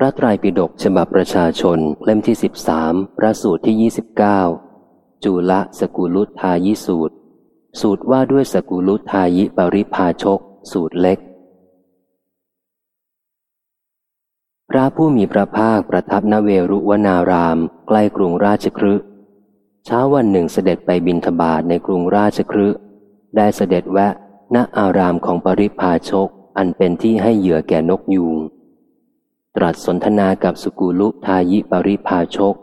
พระไตรปิฎกฉบับประชาชนเล่มที่สิบสามพระสูตรที่ยี่สิบเก้าจุลสกุลุทายิสูตร สูตรว่าด้วยสกุลุทายิปริพาชก สูตรเล็ก พระผู้มีพระภาคประทับนเวรุวนาราม ใกล้กรุงราชครึเช้าวันหนึ่งเสด็จไปบินทบาทในกรุงราชครึได้เสด็จแวะณอารามของปริพาชก อันเป็นที่ให้เหยื่อแก่นกยูง ตรัสสนทนากับสุกุลุทายิปริพาชก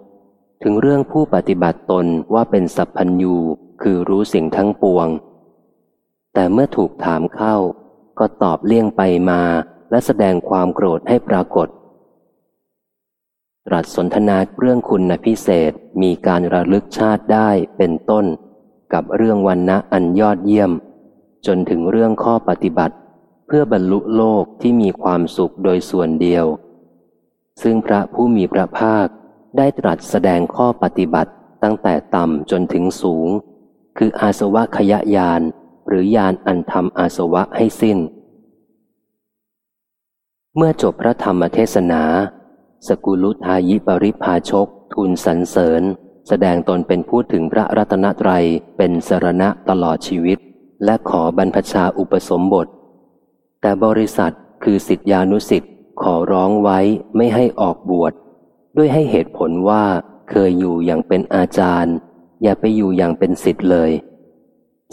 ถึงเรื่องผู้ปฏิบัติตนว่าเป็นสัพพัญยูคือรู้สิ่งทั้งปวง แต่เมื่อถูกถามเข้า ก็ตอบเลี่ยงไปมาและแสดงความโกรธให้ปรากฏ ตรัสสนทนาเรื่องคุณพิเศษมีการระลึกชาติได้เป็นต้น กับเรื่องวันนะอันยอดเยี่ยม จนถึงเรื่องข้อปฏิบัติ เพื่อบรรลุโลกที่มีความสุขโดยส่วนเดียว ซึ่งพระผู้มีพระภาคได้ตรัสแสดงข้อปฏิบัติตั้งแต่ต่ำจนถึงสูง คืออาสวะขยะยานหรือยานอันทำอาสวะให้สิ้น เมื่อจบพระธรรมเทศนา สกุลุทายิปริพาชก ทูลสรรเสริญ แสดงตนเป็นผู้ถึงพระรัตนตรัยเป็นสรณะตลอดชีวิต และขอบรรพชาอุปสมบท แต่บริษัทคือสิทธิานุสิทธิ ขอร้องไว้ไม่ให้ออกบวชด้วยให้เหตุผลว่าเคยอยู่อย่างเป็นอาจารย์ อย่าไปอยู่อย่างเป็นสิทธิ์เลย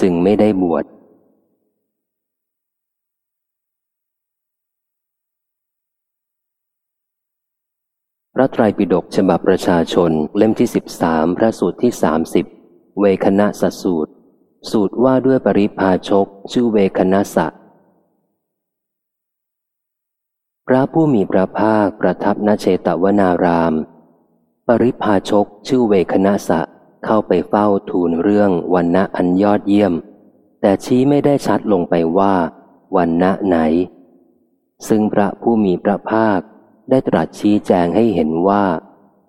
จึงไม่ได้บวชพระไตรปิฎกฉบับประชาชนเล่มที่สิบสามพระสูตรที่สามสิบเวคณะสสูตร สูตรว่าด้วยปริพาชก ชื่อเวคณะสะ พระผู้มีพระภาคประทับณเชตวนาราม ปริพาชกชื่อเวคณะสะเข้าไปเฝ้าทูลเรื่องวันณะอันยอดเยี่ยม แต่ชี้ไม่ได้ชัดลงไปว่าวันณะไหน ซึ่งพระผู้มีพระภาคได้ตรัสชี้แจงให้เห็นว่า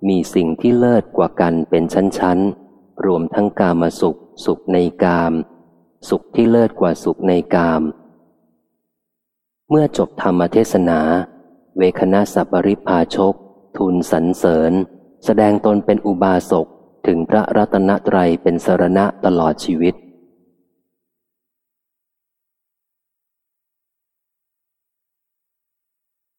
มีสิ่งที่เลิศกว่ากันเป็นชั้นๆ รวมทั้งกามสุข สุขในกาม สุขที่เลิศกว่าสุขในกาม เมื่อจบธรรมเทศนา เวคณะสัปริพาชก ทูลสรรเสริญ แสดงตนเป็นอุบาสกถึงพระรัตนตรัยเป็นสรณะตลอดชีวิต